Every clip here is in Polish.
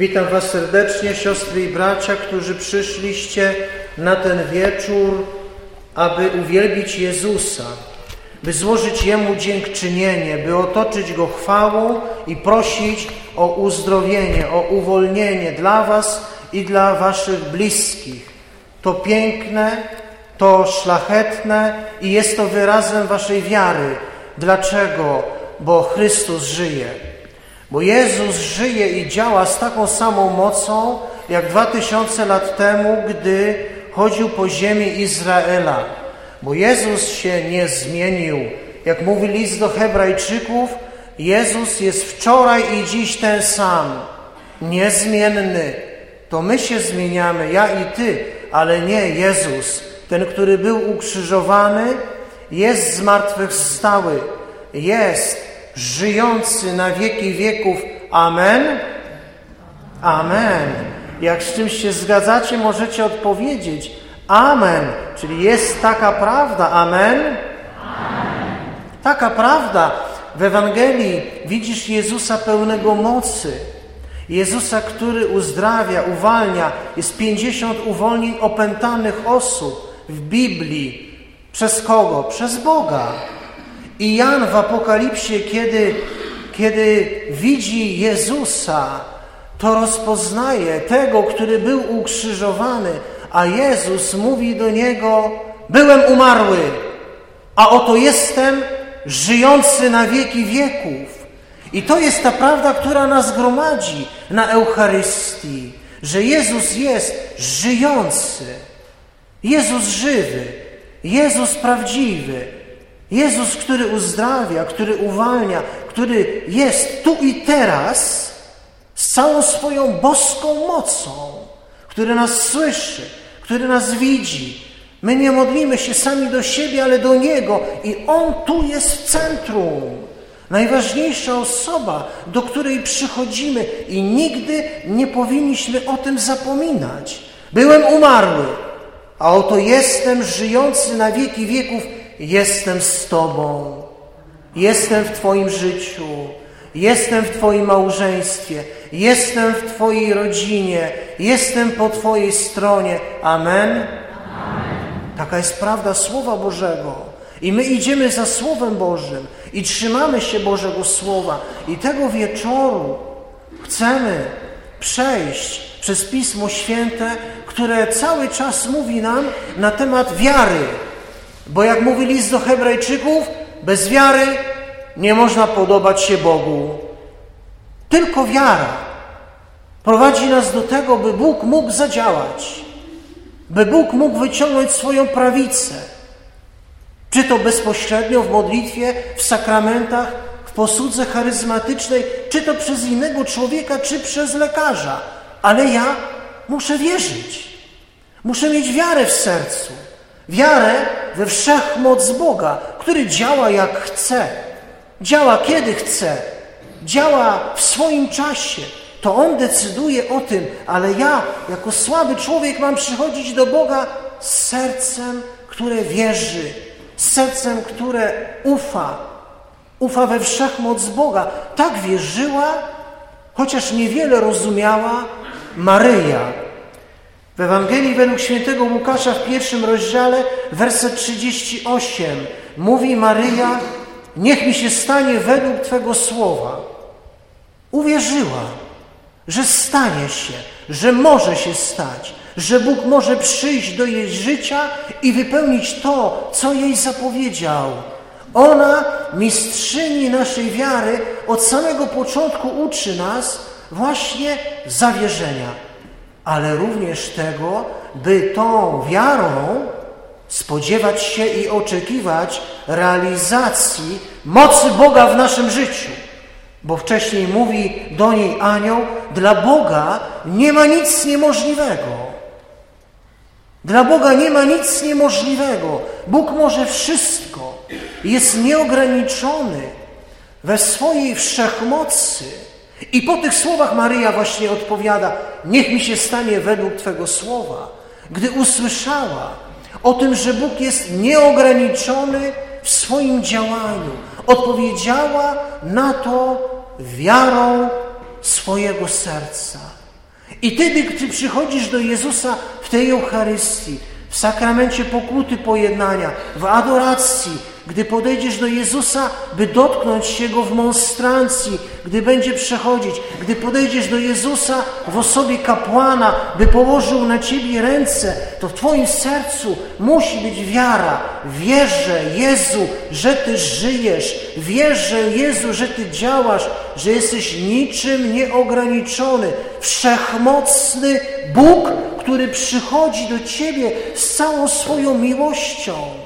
Witam Was serdecznie, siostry i bracia, którzy przyszliście na ten wieczór, aby uwielbić Jezusa, by złożyć Jemu dziękczynienie, by otoczyć Go chwałą i prosić o uzdrowienie, o uwolnienie dla Was i dla Waszych bliskich. To piękne, to szlachetne i jest to wyrazem Waszej wiary. Dlaczego? Bo Chrystus żyje. Bo Jezus żyje i działa z taką samą mocą, jak dwa tysiące lat temu, gdy chodził po ziemi Izraela. Bo Jezus się nie zmienił. Jak mówi list do Hebrajczyków, Jezus jest wczoraj i dziś ten sam, niezmienny. To my się zmieniamy, ja i ty, ale nie Jezus. Ten, który był ukrzyżowany, jest zmartwychwstały, jest żyjący na wieki wieków. Amen? Amen. Jak z czymś się zgadzacie, możecie odpowiedzieć Amen. Czyli jest taka prawda. Amen? Taka prawda. W Ewangelii widzisz Jezusa pełnego mocy. Jezusa, który uzdrawia, uwalnia. Jest pięćdziesiąt uwolnień opętanych osób w Biblii. Przez kogo? Przez Boga. I Jan w Apokalipsie, kiedy, kiedy widzi Jezusa, to rozpoznaje tego, który był ukrzyżowany, a Jezus mówi do niego: Byłem umarły, a oto jestem żyjący na wieki wieków. I to jest ta prawda, która nas gromadzi na Eucharystii, że Jezus jest żyjący, Jezus żywy, Jezus prawdziwy, Jezus, który uzdrawia, który uwalnia, który jest tu i teraz z całą swoją boską mocą, który nas słyszy, który nas widzi. My nie modlimy się sami do siebie, ale do Niego i On tu jest w centrum. Najważniejsza osoba, do której przychodzimy i nigdy nie powinniśmy o tym zapominać. Byłem umarły, a oto jestem żyjący na wieki wieków Jestem z Tobą, jestem w Twoim życiu, jestem w Twoim małżeństwie, jestem w Twojej rodzinie, jestem po Twojej stronie. Amen? Amen. Taka jest prawda Słowa Bożego. I my idziemy za Słowem Bożym i trzymamy się Bożego Słowa. I tego wieczoru chcemy przejść przez Pismo Święte, które cały czas mówi nam na temat wiary. Bo jak mówi list do Hebrajczyków, bez wiary nie można podobać się Bogu. Tylko wiara prowadzi nas do tego, by Bóg mógł zadziałać, by Bóg mógł wyciągnąć swoją prawicę. Czy to bezpośrednio w modlitwie, w sakramentach, w posłudze charyzmatycznej, czy to przez innego człowieka, czy przez lekarza. Ale ja muszę wierzyć. Muszę mieć wiarę w sercu. Wiarę we wszechmoc Boga, który działa jak chce, działa kiedy chce, działa w swoim czasie. To On decyduje o tym, ale ja, jako słaby człowiek, mam przychodzić do Boga z sercem, które wierzy, z sercem, które ufa. Ufa we wszechmoc Boga. Tak wierzyła, chociaż niewiele rozumiała Maryja, w Ewangelii według świętego Łukasza w pierwszym rozdziale, werset 38, mówi Maryja, niech mi się stanie według Twego słowa. Uwierzyła, że stanie się, że może się stać, że Bóg może przyjść do jej życia i wypełnić to, co jej zapowiedział. Ona, mistrzyni naszej wiary, od samego początku uczy nas właśnie zawierzenia ale również tego, by tą wiarą spodziewać się i oczekiwać realizacji mocy Boga w naszym życiu. Bo wcześniej mówi do niej anioł, dla Boga nie ma nic niemożliwego. Dla Boga nie ma nic niemożliwego. Bóg może wszystko. Jest nieograniczony we swojej wszechmocy. I po tych słowach Maryja właśnie odpowiada: Niech mi się stanie według Twego słowa. Gdy usłyszała o tym, że Bóg jest nieograniczony w swoim działaniu, odpowiedziała na to wiarą swojego serca. I wtedy, gdy przychodzisz do Jezusa w tej Eucharystii, w sakramencie pokuty pojednania, w adoracji, gdy podejdziesz do Jezusa, by dotknąć się Go w monstrancji, gdy będzie przechodzić, gdy podejdziesz do Jezusa w osobie kapłana, by położył na Ciebie ręce, to w Twoim sercu musi być wiara. Wierzę, Jezu, że Ty żyjesz. Wierzę, Jezu, że Ty działasz, że jesteś niczym nieograniczony, wszechmocny Bóg, który przychodzi do Ciebie z całą swoją miłością.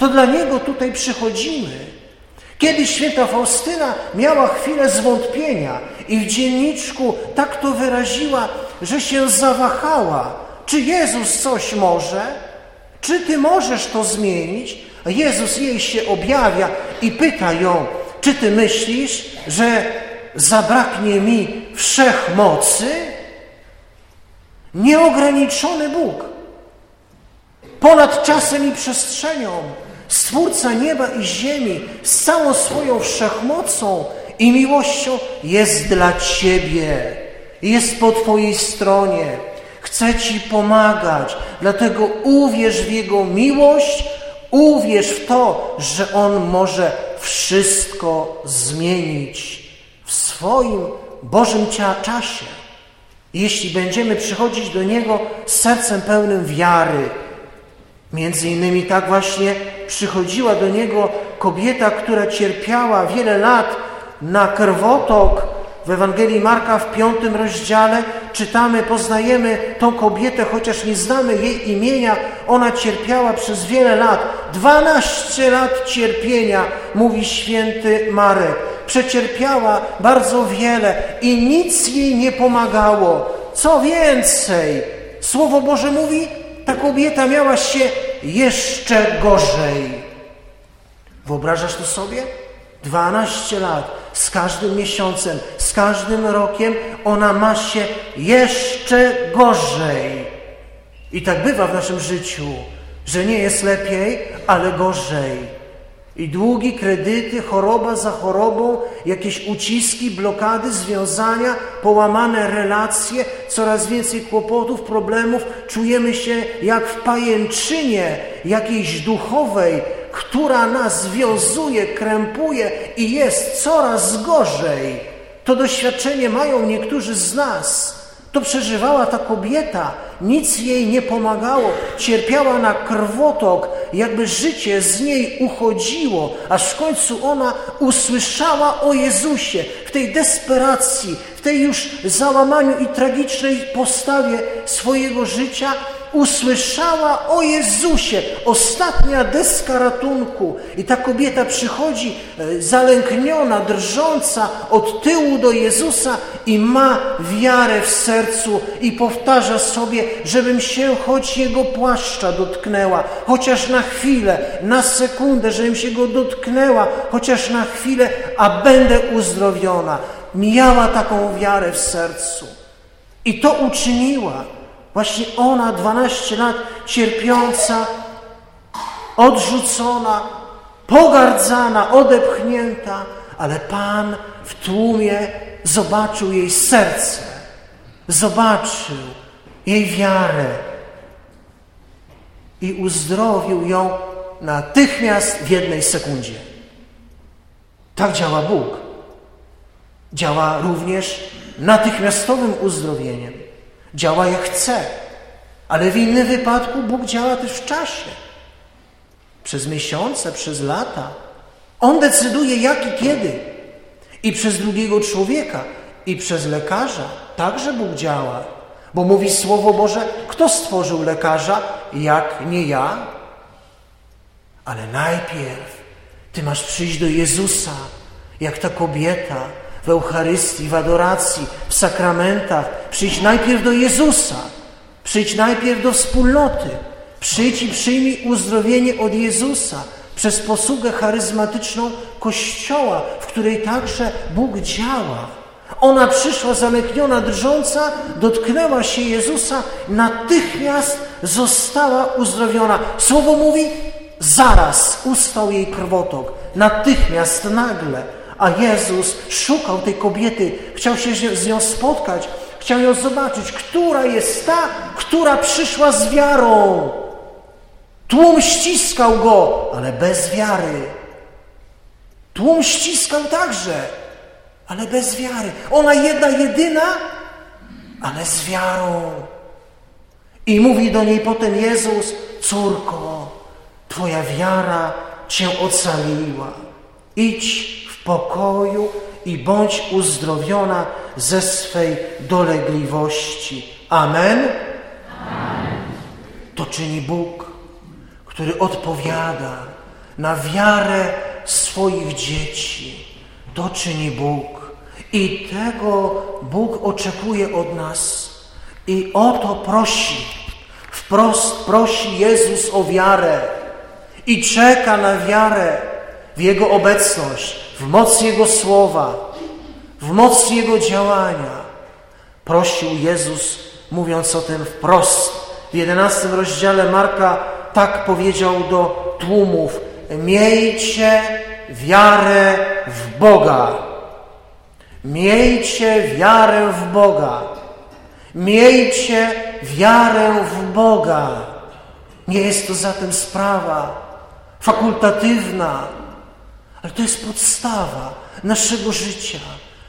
To dla Niego tutaj przychodzimy. Kiedy święta Faustyna miała chwilę zwątpienia i w dzienniczku tak to wyraziła, że się zawahała, czy Jezus coś może? Czy Ty możesz to zmienić? A Jezus jej się objawia i pyta ją, czy Ty myślisz, że zabraknie mi wszechmocy? Nieograniczony Bóg, ponad czasem i przestrzenią, Stwórca nieba i ziemi z całą swoją wszechmocą i miłością jest dla Ciebie, jest po Twojej stronie, chce Ci pomagać, dlatego uwierz w Jego miłość, uwierz w to, że On może wszystko zmienić w swoim Bożym czasie. Jeśli będziemy przychodzić do Niego z sercem pełnym wiary, Między innymi tak właśnie przychodziła do niego kobieta, która cierpiała wiele lat na krwotok. W Ewangelii Marka w piątym rozdziale czytamy, poznajemy tą kobietę, chociaż nie znamy jej imienia. Ona cierpiała przez wiele lat, dwanaście lat cierpienia, mówi święty Marek. Przecierpiała bardzo wiele i nic jej nie pomagało. Co więcej, Słowo Boże mówi, ta kobieta miała się jeszcze gorzej. Wyobrażasz to sobie? 12 lat, z każdym miesiącem, z każdym rokiem ona ma się jeszcze gorzej. I tak bywa w naszym życiu, że nie jest lepiej, ale gorzej. I długi, kredyty, choroba za chorobą, jakieś uciski, blokady, związania, połamane relacje, coraz więcej kłopotów, problemów. Czujemy się jak w pajęczynie jakiejś duchowej, która nas związuje, krępuje i jest coraz gorzej. To doświadczenie mają niektórzy z nas. To przeżywała ta kobieta, nic jej nie pomagało, cierpiała na krwotok, jakby życie z niej uchodziło, aż w końcu ona usłyszała o Jezusie w tej desperacji, w tej już załamaniu i tragicznej postawie swojego życia usłyszała o Jezusie, ostatnia deska ratunku. I ta kobieta przychodzi e, zalękniona, drżąca od tyłu do Jezusa i ma wiarę w sercu i powtarza sobie, żebym się choć Jego płaszcza dotknęła, chociaż na chwilę, na sekundę, żebym się Go dotknęła, chociaż na chwilę, a będę uzdrowiona. Miała taką wiarę w sercu. I to uczyniła. Właśnie ona, 12 lat, cierpiąca, odrzucona, pogardzana, odepchnięta, ale Pan w tłumie zobaczył jej serce, zobaczył jej wiarę i uzdrowił ją natychmiast w jednej sekundzie. Tak działa Bóg. Działa również natychmiastowym uzdrowieniem. Działa jak chce, ale w innym wypadku Bóg działa też w czasie. Przez miesiące, przez lata. On decyduje jak i kiedy. I przez drugiego człowieka, i przez lekarza. Także Bóg działa. Bo mówi Słowo Boże, kto stworzył lekarza, jak nie ja? Ale najpierw Ty masz przyjść do Jezusa, jak ta kobieta, w Eucharystii, w adoracji, w sakramentach. Przyjdź najpierw do Jezusa, przyjdź najpierw do wspólnoty, przyjdź i przyjmij uzdrowienie od Jezusa przez posługę charyzmatyczną Kościoła, w której także Bóg działa. Ona przyszła zamkniona, drżąca, dotknęła się Jezusa, natychmiast została uzdrowiona. Słowo mówi, zaraz ustał jej krwotok, natychmiast, nagle. A Jezus szukał tej kobiety, chciał się z nią spotkać, Chciał ją zobaczyć, która jest ta, która przyszła z wiarą. Tłum ściskał go, ale bez wiary. Tłum ściskał także, ale bez wiary. Ona jedna, jedyna, ale z wiarą. I mówi do niej potem Jezus, córko, Twoja wiara Cię ocaliła. Idź pokoju i bądź uzdrowiona ze swej dolegliwości. Amen? Amen. To czyni Bóg, który odpowiada na wiarę swoich dzieci. To czyni Bóg. I tego Bóg oczekuje od nas. I o to prosi. Wprost prosi Jezus o wiarę. I czeka na wiarę w Jego obecność, w moc Jego słowa, w moc Jego działania. Prosił Jezus, mówiąc o tym wprost. W jedenastym rozdziale Marka tak powiedział do tłumów: Miejcie wiarę w Boga. Miejcie wiarę w Boga. Miejcie wiarę w Boga. Nie jest to zatem sprawa fakultatywna, ale to jest podstawa naszego życia,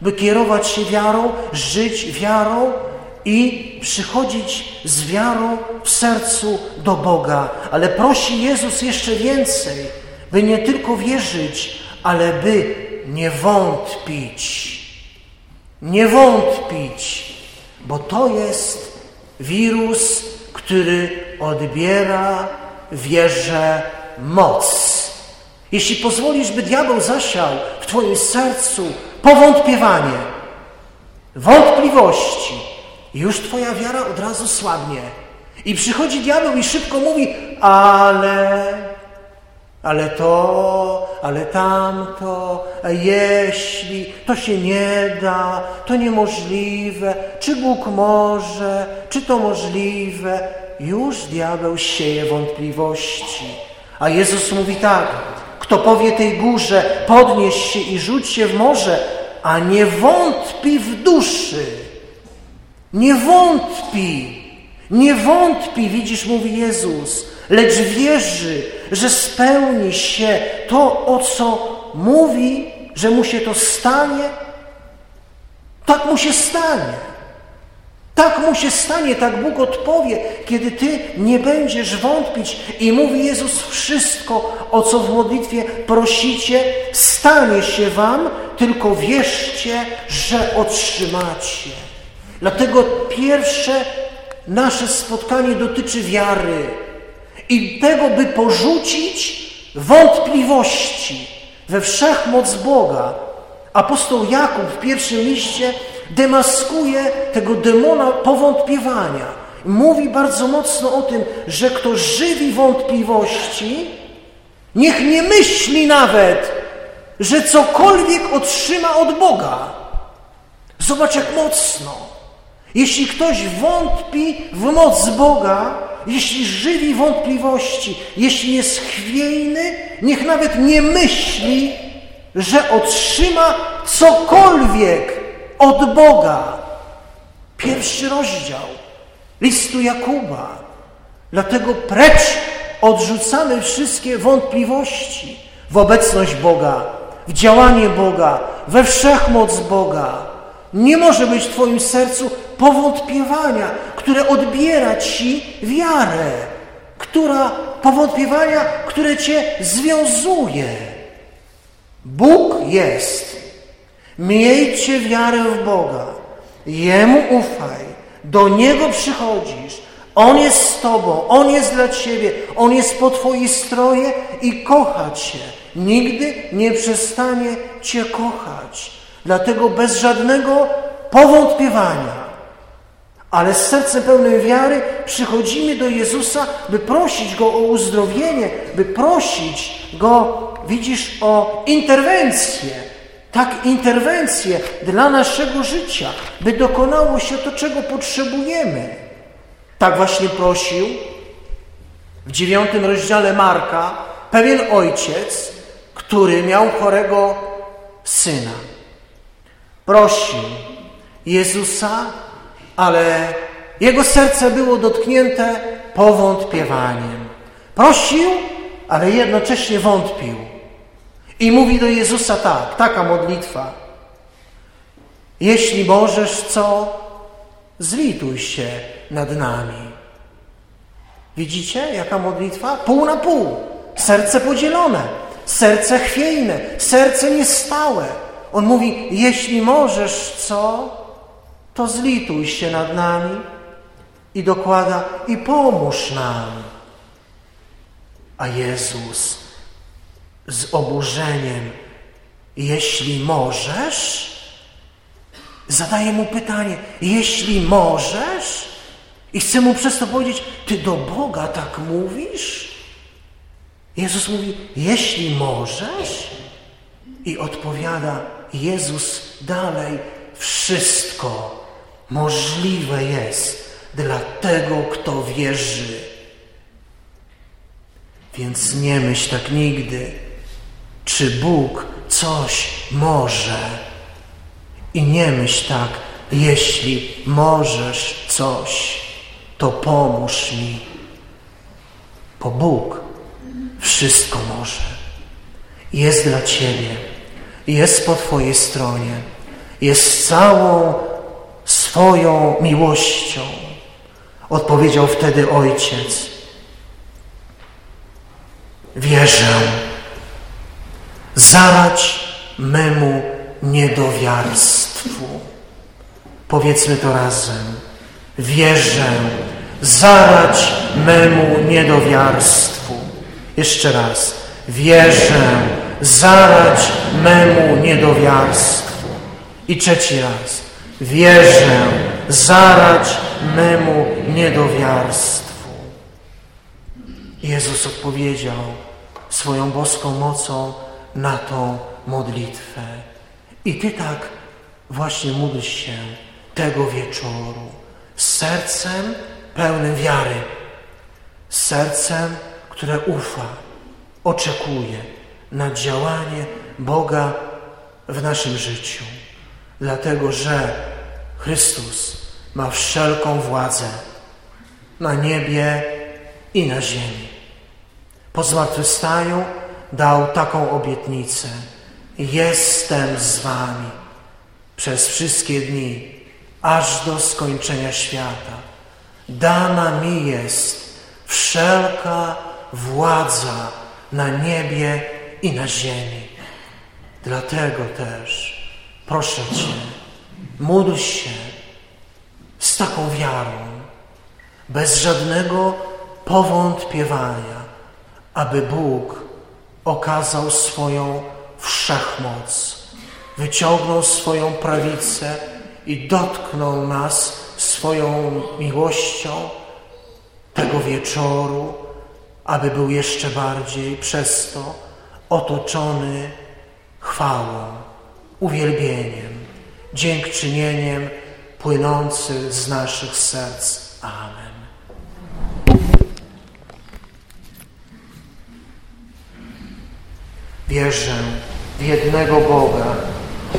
by kierować się wiarą, żyć wiarą i przychodzić z wiarą w sercu do Boga. Ale prosi Jezus jeszcze więcej, by nie tylko wierzyć, ale by nie wątpić. Nie wątpić, bo to jest wirus, który odbiera wierze moc. Jeśli pozwolisz, by diabeł zasiał w Twoim sercu powątpiewanie, wątpliwości, już Twoja wiara od razu słabnie. I przychodzi diabeł i szybko mówi, ale, ale to, ale tamto, a jeśli, to się nie da, to niemożliwe, czy Bóg może, czy to możliwe. Już diabeł sieje wątpliwości. A Jezus mówi tak, kto powie tej górze, podnieś się i rzuć się w morze, a nie wątpi w duszy. Nie wątpi, nie wątpi, widzisz, mówi Jezus, lecz wierzy, że spełni się to, o co mówi, że mu się to stanie. Tak mu się stanie. Tak mu się stanie, tak Bóg odpowie, kiedy Ty nie będziesz wątpić. I mówi Jezus, wszystko, o co w modlitwie prosicie, stanie się Wam, tylko wierzcie, że otrzymacie. Dlatego pierwsze nasze spotkanie dotyczy wiary i tego, by porzucić wątpliwości we wszechmoc Boga. Apostoł Jakub w pierwszym liście demaskuje tego demona powątpiewania. Mówi bardzo mocno o tym, że kto żywi wątpliwości, niech nie myśli nawet, że cokolwiek otrzyma od Boga. Zobacz jak mocno. Jeśli ktoś wątpi w moc Boga, jeśli żywi wątpliwości, jeśli jest chwiejny, niech nawet nie myśli, że otrzyma cokolwiek od Boga. Pierwszy rozdział listu Jakuba. Dlatego precz odrzucamy wszystkie wątpliwości w obecność Boga, w działanie Boga, we wszechmoc Boga. Nie może być w Twoim sercu powątpiewania, które odbiera Ci wiarę, która powątpiewania, które Cię związuje. Bóg jest Miejcie wiarę w Boga, Jemu ufaj, do Niego przychodzisz, On jest z Tobą, On jest dla Ciebie, On jest po Twojej stroje i kocha Cię. Nigdy nie przestanie Cię kochać. Dlatego bez żadnego powątpiewania, ale z sercem pełnym wiary przychodzimy do Jezusa, by prosić Go o uzdrowienie, by prosić Go, widzisz, o interwencję, tak interwencję dla naszego życia, by dokonało się to, czego potrzebujemy. Tak właśnie prosił w dziewiątym rozdziale Marka pewien ojciec, który miał chorego syna. Prosił Jezusa ale jego serce było dotknięte powątpiewaniem. Prosił, ale jednocześnie wątpił. I mówi do Jezusa tak, taka modlitwa. Jeśli możesz, co? Zlituj się nad nami. Widzicie, jaka modlitwa? Pół na pół. Serce podzielone, serce chwiejne, serce niestałe. On mówi, jeśli możesz, co? To zlituj się nad nami i dokłada i pomóż nam. A Jezus z oburzeniem, jeśli możesz, zadaje mu pytanie, jeśli możesz, i chce mu przez to powiedzieć, ty do Boga tak mówisz? Jezus mówi, jeśli możesz, i odpowiada Jezus dalej, wszystko możliwe jest dla tego, kto wierzy. Więc nie myśl tak nigdy, czy Bóg coś może. I nie myśl tak, jeśli możesz coś, to pomóż mi. Bo Bóg wszystko może. Jest dla Ciebie, jest po Twojej stronie, jest całą swoją miłością. Odpowiedział wtedy ojciec. Wierzę, zarać memu niedowiarstwu. Powiedzmy to razem. Wierzę, zarać memu niedowiarstwu. Jeszcze raz. Wierzę, zarać memu niedowiarstwu. I trzeci raz. Wierzę, zarać memu niedowiarstwu. Jezus odpowiedział swoją boską mocą na tą modlitwę. I Ty tak właśnie módl się tego wieczoru z sercem pełnym wiary, z sercem, które ufa, oczekuje na działanie Boga w naszym życiu. Dlatego, że Chrystus ma wszelką władzę na niebie i na ziemi. Po zmartwychwstaniu dał taką obietnicę. Jestem z wami przez wszystkie dni, aż do skończenia świata. Dana mi jest wszelka władza na niebie i na ziemi. Dlatego też proszę Cię, módl się z taką wiarą, bez żadnego powątpiewania, aby Bóg okazał swoją wszechmoc, wyciągnął swoją prawicę i dotknął nas swoją miłością tego wieczoru, aby był jeszcze bardziej przez to otoczony chwałą, uwielbieniem, dziękczynieniem płynący z naszych serc. Amen. Wierzę w jednego Boga,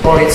Ojca.